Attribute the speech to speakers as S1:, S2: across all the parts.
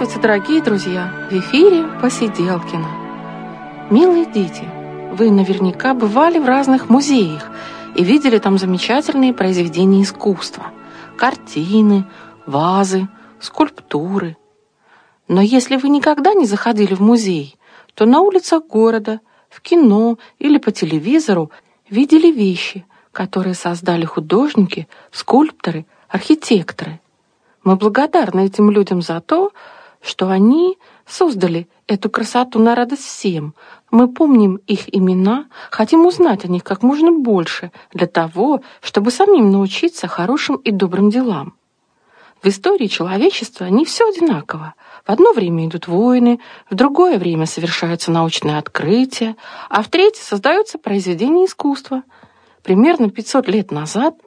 S1: Здравствуйте, дорогие друзья! В эфире Посиделкина. Милые дети, вы наверняка бывали в разных музеях и видели там замечательные произведения искусства. Картины, вазы, скульптуры. Но если вы никогда не заходили в музей, то на улицах города, в кино или по телевизору видели вещи, которые создали художники, скульпторы, архитекторы – мы благодарны этим людям за то, что они создали эту красоту на радость всем. Мы помним их имена, хотим узнать о них как можно больше для того, чтобы самим научиться хорошим и добрым делам. В истории человечества не все одинаково. В одно время идут войны, в другое время совершаются научные открытия, а в третье создаются произведения искусства. Примерно 500 лет назад –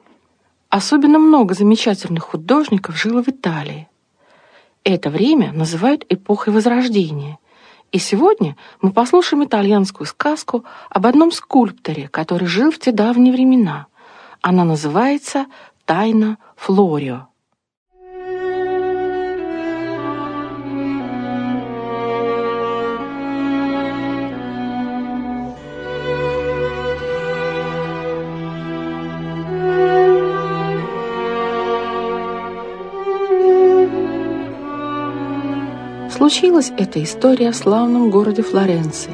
S1: Особенно много замечательных художников жило в Италии. Это время называют эпохой Возрождения. И сегодня мы послушаем итальянскую сказку об одном скульпторе, который жил в те давние времена. Она называется «Тайна Флорио». Случилась эта история в славном городе Флоренции.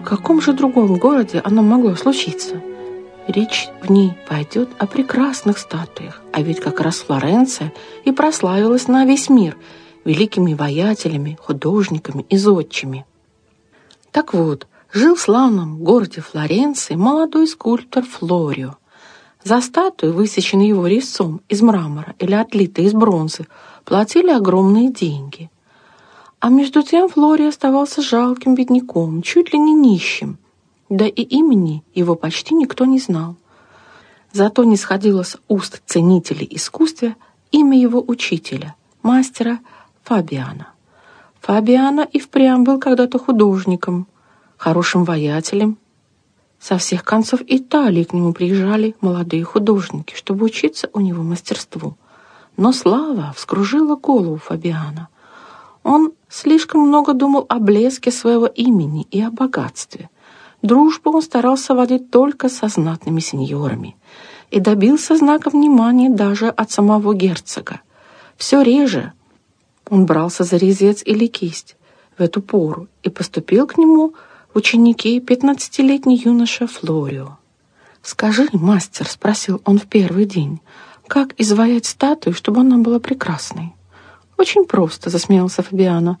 S1: В каком же другом городе оно могло случиться? Речь в ней пойдет о прекрасных статуях, а ведь как раз Флоренция и прославилась на весь мир великими воятелями, художниками и зодчими. Так вот, жил в славном городе Флоренции молодой скульптор Флорио. За статую, высеченную его резцом из мрамора или отлитой из бронзы, платили огромные деньги. А между тем Флори оставался жалким бедняком, чуть ли не нищим, да и имени его почти никто не знал. Зато не сходило с уст ценителей искусства имя его учителя, мастера Фабиана. Фабиана и впрямь был когда-то художником, хорошим воятелем. Со всех концов Италии к нему приезжали молодые художники, чтобы учиться у него мастерству. Но слава вскружила голову Фабиана. Он слишком много думал о блеске своего имени и о богатстве. Дружбу он старался водить только со знатными сеньорами и добился знака внимания даже от самого герцога. Все реже он брался за резец или кисть в эту пору и поступил к нему ученики пятнадцатилетний юноша Флорио. «Скажи, мастер», — спросил он в первый день, — как изваять статую, чтобы она была прекрасной? Очень просто, засмеялся Фабиано.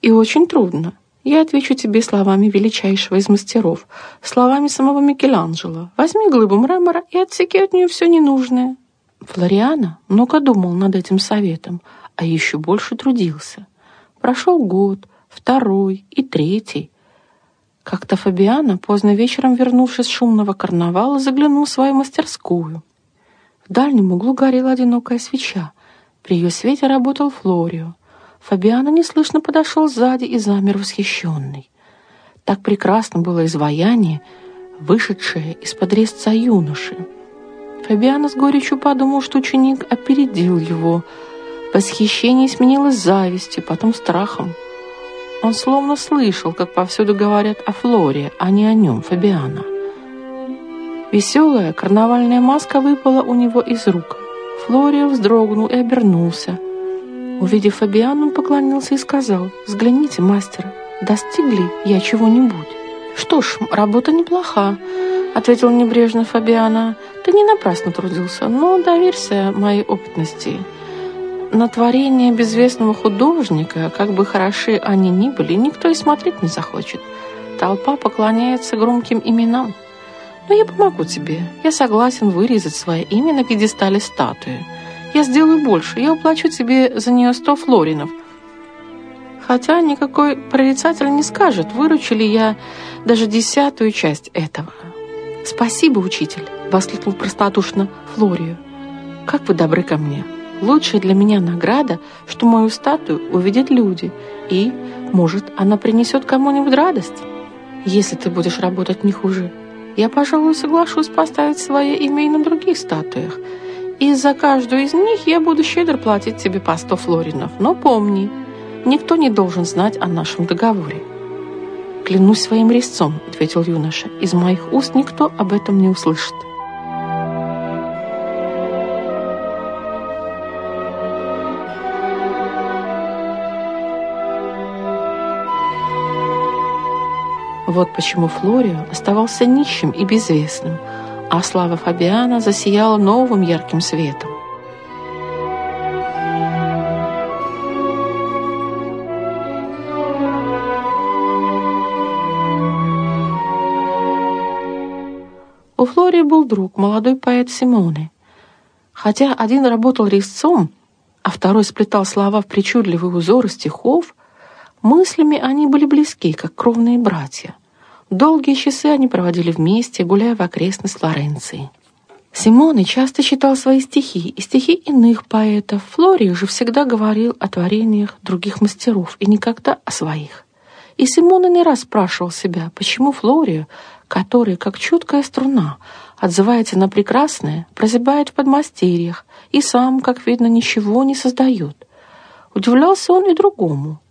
S1: И очень трудно. Я отвечу тебе словами величайшего из мастеров, словами самого Микеланджело. Возьми глыбу мрамора и отсеки от нее все ненужное. Флориано много думал над этим советом, а еще больше трудился. Прошел год, второй и третий. Как-то Фабиано, поздно вечером вернувшись с шумного карнавала, заглянул в свою мастерскую. В дальнем углу горела одинокая свеча. При ее свете работал Флорио. Фабиано неслышно подошел сзади и замер восхищенный. Так прекрасно было изваяние, вышедшее из-под резца юноши. Фабиано с горечью подумал, что ученик опередил его. Восхищение сменилось завистью, потом страхом. Он словно слышал, как повсюду говорят о Флоре, а не о нем, Фабиано. Веселая карнавальная маска выпала у него из рук. Флорио вздрогнул и обернулся. Увидев Фабиану, он поклонился и сказал, «Взгляните, мастер, достигли я чего-нибудь?» «Что ж, работа неплоха», — ответил небрежно Фабиана. «Ты не напрасно трудился, но доверься моей опытности. На творение безвестного художника, как бы хороши они ни были, никто и смотреть не захочет. Толпа поклоняется громким именам». Но я помогу тебе. Я согласен вырезать свое имя на пьедестале статуи. Я сделаю больше. Я уплачу тебе за нее сто флоринов. Хотя никакой прорицатель не скажет, выручу ли я даже десятую часть этого. «Спасибо, учитель!» — воскликнул простодушно Флорию. «Как вы добры ко мне! Лучшая для меня награда, что мою статую увидят люди, и, может, она принесет кому-нибудь радость, если ты будешь работать не хуже». Я, пожалуй, соглашусь поставить свое имя и на других статуях. и за каждую из них я буду щедро платить тебе по сто флоринов. Но помни, никто не должен знать о нашем договоре». «Клянусь своим резцом», — ответил юноша, — «из моих уст никто об этом не услышит». Вот почему Флорио оставался нищим и безвестным, а слава Фабиана засияла новым ярким светом. У Флории был друг, молодой поэт Симоне. Хотя один работал резцом, а второй сплетал слова в причудливые узоры стихов, мыслями они были близки, как кровные братья. Долгие часы они проводили вместе, гуляя в окрестность Флоренции. Симоне часто читал свои стихи и стихи иных поэтов. Флорий же всегда говорил о творениях других мастеров и никогда о своих. И Симоне не раз спрашивал себя, почему Флорию, который, как чуткая струна, отзывается на прекрасное, прозябает в подмастерьях и сам, как видно, ничего не создает. Удивлялся он и другому.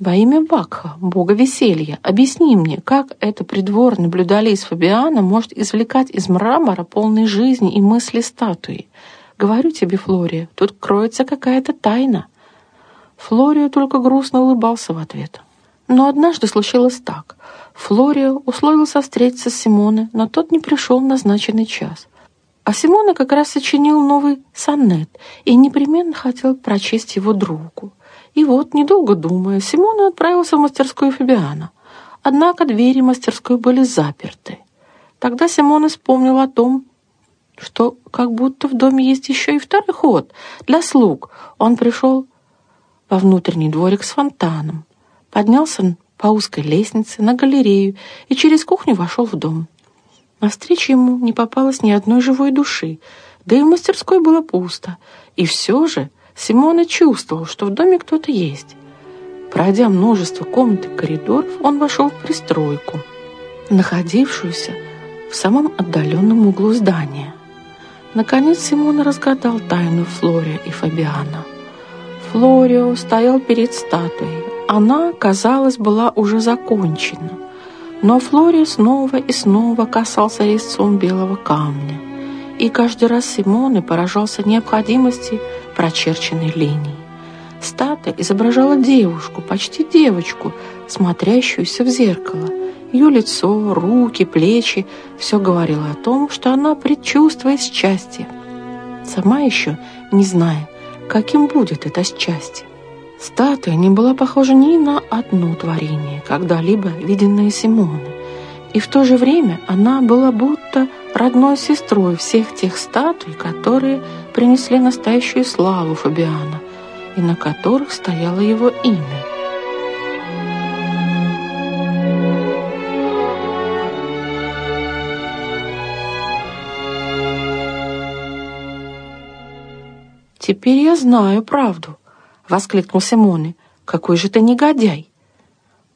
S1: Во имя Бакха, бога веселья, объясни мне, как это придворный блюдолиз Фабиана может извлекать из мрамора полной жизни и мысли статуи? Говорю тебе, Флория, тут кроется какая-то тайна. Флория только грустно улыбался в ответ. Но однажды случилось так. Флория условился встретиться с Симоне, но тот не пришел в назначенный час. А Симона как раз сочинил новый сонет и непременно хотел прочесть его другу. И вот, недолго думая, Симона отправился в мастерскую Фабиана. Однако двери мастерской были заперты. Тогда Симона вспомнил о том, что как будто в доме есть еще и второй ход для слуг. Он пришел во внутренний дворик с фонтаном, поднялся по узкой лестнице на галерею и через кухню вошел в дом. На встречу ему не попалось ни одной живой души, да и в мастерской было пусто. И все же Симона чувствовал, что в доме кто-то есть. Пройдя множество комнат и коридоров, он вошел в пристройку, находившуюся в самом отдаленном углу здания. Наконец Симон разгадал тайну Флория и Фабиана. Флорио стоял перед статуей. Она, казалось, была уже закончена. Но Флорио снова и снова касался резцом белого камня. И каждый раз Симоне поражался необходимости прочерченной линии. Статуя изображала девушку, почти девочку, смотрящуюся в зеркало. Ее лицо, руки, плечи – все говорило о том, что она предчувствует счастье. Сама еще не зная, каким будет это счастье. Статуя не была похожа ни на одно творение, когда-либо виденное Симоне. И в то же время она была будто родной сестрой всех тех статуй, которые принесли настоящую славу Фабиана и на которых стояло его имя. «Теперь я знаю правду», — воскликнул Симоне. «Какой же ты негодяй!»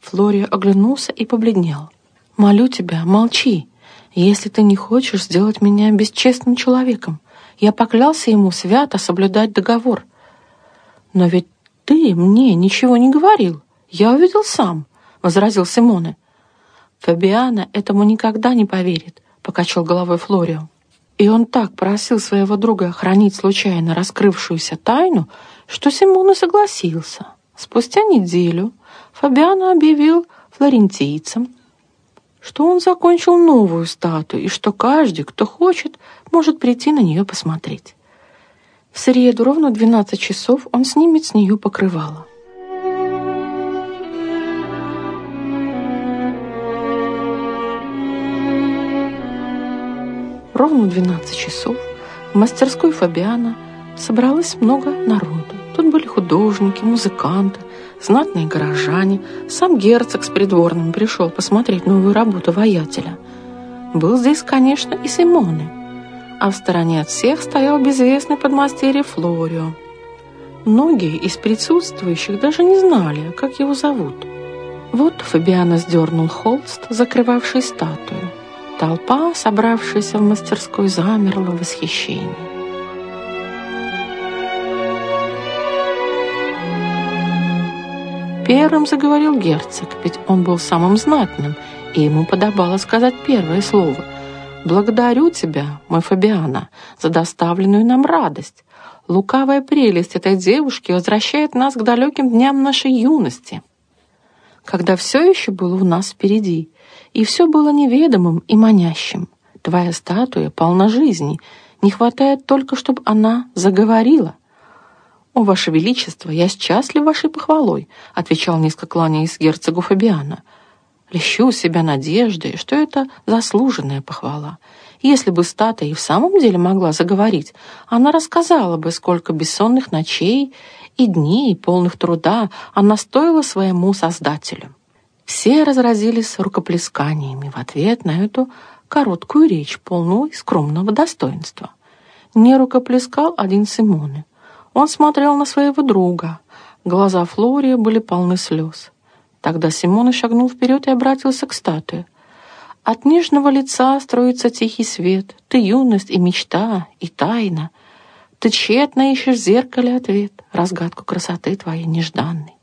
S1: Флория оглянулся и побледнел. «Молю тебя, молчи, если ты не хочешь сделать меня бесчестным человеком. Я поклялся ему свято соблюдать договор. Но ведь ты мне ничего не говорил. Я увидел сам, — возразил Симоне. Фабиана этому никогда не поверит, — покачал головой Флорио. И он так просил своего друга хранить случайно раскрывшуюся тайну, что Симоне согласился. Спустя неделю Фабиано объявил флорентийцам, что он закончил новую статую и что каждый, кто хочет, может прийти на нее посмотреть. В среду ровно 12 часов он снимет с нее покрывало. Ровно в 12 часов в мастерской Фабиана собралось много народу. Тут были художники, музыканты, знатные горожане. Сам герцог с придворным пришел посмотреть новую работу воятеля. Был здесь, конечно, и Симоне, а в стороне от всех стоял безвестный подмастерье Флорио. Многие из присутствующих даже не знали, как его зовут. Вот Фабиано сдернул холст, закрывавший статую. Толпа, собравшаяся в мастерской, замерла в восхищении. Первым заговорил герцог, ведь он был самым знатным, и ему подобало сказать первое слово. «Благодарю тебя, мой Фабиана, за доставленную нам радость. Лукавая прелесть этой девушки возвращает нас к далеким дням нашей юности, когда все еще было у нас впереди, и все было неведомым и манящим. Твоя статуя полна жизни, не хватает только, чтобы она заговорила. «О, Ваше Величество, я счастлив вашей похвалой», отвечал низко кланяясь герцогу Фабиана. «Лещу себя надеждой, что это заслуженная похвала. Если бы статуя и в самом деле могла заговорить, она рассказала бы, сколько бессонных ночей и дней, полных труда, она стоила своему Создателю. Все разразились рукоплесканиями в ответ на эту короткую речь, полную скромного достоинства. Не рукоплескал один Симоне. Он смотрел на своего друга. Глаза Флория были полны слез. Тогда Симона шагнул вперед и обратился к статуе. От нежного лица строится тихий свет. Ты юность и мечта, и тайна. Ты тщетно ищешь в зеркале ответ, разгадку красоты твоей нежданной.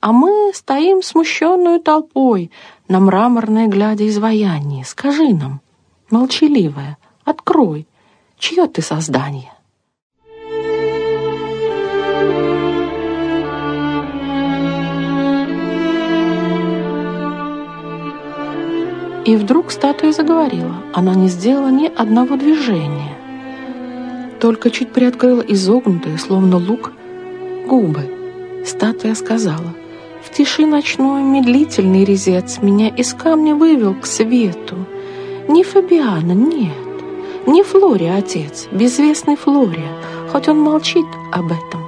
S1: А мы стоим смущенную толпой на мраморное глядя изваяние. Скажи нам, молчаливая, открой, чье ты создание? И вдруг статуя заговорила. Она не сделала ни одного движения. Только чуть приоткрыла изогнутые, словно лук, губы. Статуя сказала, «В тиши ночной медлительный резец меня из камня вывел к свету. Не Фабиана, нет, не Флория, отец, безвестный Флория, хоть он молчит об этом.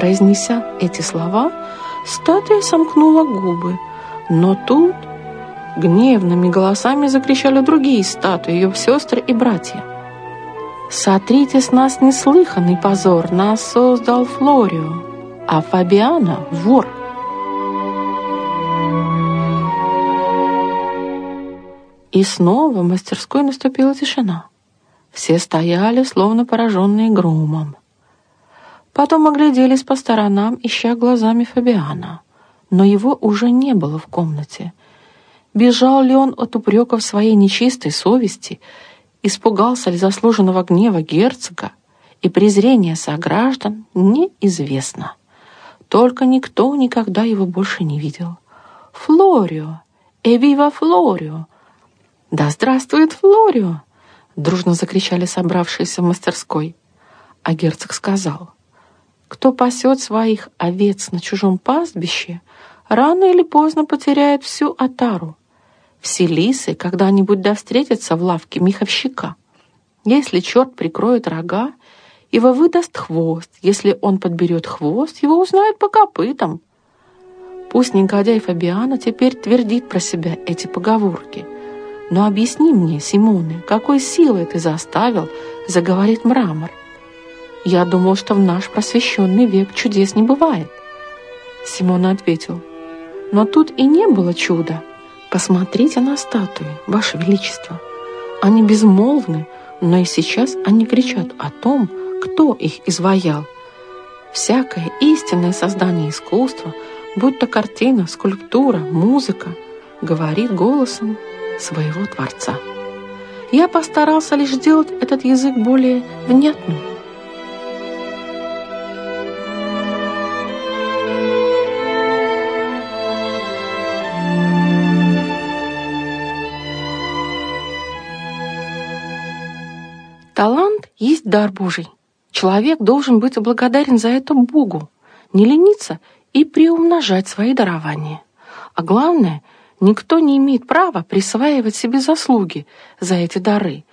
S1: Произнеся эти слова, статуя сомкнула губы, но тут гневными голосами закричали другие статуи, ее сестры и братья. «Сотрите с нас неслыханный позор, нас создал Флорио, а Фабиана — вор». И снова в мастерской наступила тишина. Все стояли, словно пораженные громом. Потом огляделись по сторонам, ища глазами Фабиана. Но его уже не было в комнате. Бежал ли он от упреков своей нечистой совести, испугался ли заслуженного гнева герцога и презрения сограждан, неизвестно. Только никто никогда его больше не видел. «Флорио! Эвива Флорио!» «Да здравствует Флорио!» Дружно закричали собравшиеся в мастерской. А герцог сказал — кто пасет своих овец на чужом пастбище, рано или поздно потеряет всю отару. Все лисы когда-нибудь да встретятся в лавке миховщика. Если черт прикроет рога, его выдаст хвост. Если он подберет хвост, его узнают по копытам. Пусть негодяй Фабиана теперь твердит про себя эти поговорки. Но объясни мне, Симоне, какой силой ты заставил заговорить мрамор? Я думал, что в наш просвещенный век чудес не бывает. Симона ответил, но тут и не было чуда. Посмотрите на статуи, Ваше Величество. Они безмолвны, но и сейчас они кричат о том, кто их изваял. Всякое истинное создание искусства, будь то картина, скульптура, музыка, говорит голосом своего Творца. Я постарался лишь сделать этот язык более внятным, есть дар Божий. Человек должен быть благодарен за это Богу, не лениться и приумножать свои дарования. А главное, никто не имеет права присваивать себе заслуги за эти дары,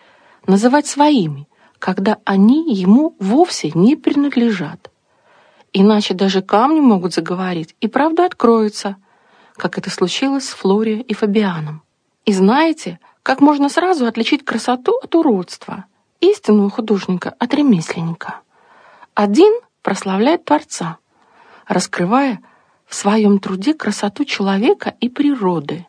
S1: называть своими, когда они ему вовсе не принадлежат. Иначе даже камни могут заговорить, и правда откроется, как это случилось с Флорией и Фабианом. И знаете, как можно сразу отличить красоту от уродства – истинного художника от ремесленника. Один прославляет Творца, раскрывая в своем труде красоту человека и природы,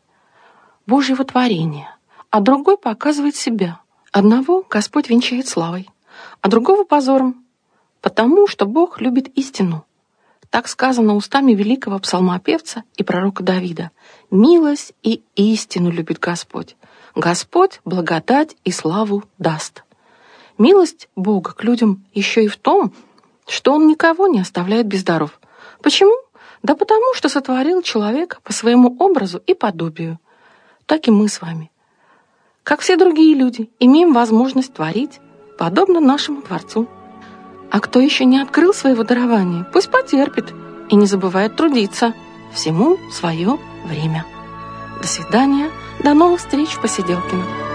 S1: Божьего творения, а другой показывает себя. Одного Господь венчает славой, а другого позором, потому что Бог любит истину. Так сказано устами великого псалмопевца и пророка Давида. «Милость и истину любит Господь. Господь благодать и славу даст». Милость Бога к людям еще и в том, что Он никого не оставляет без даров. Почему? Да потому что сотворил человека по своему образу и подобию. Так и мы с вами. Как все другие люди, имеем возможность творить, подобно нашему Творцу. А кто еще не открыл своего дарования, пусть потерпит и не забывает трудиться. Всему свое время. До свидания, до новых встреч в Посиделкино.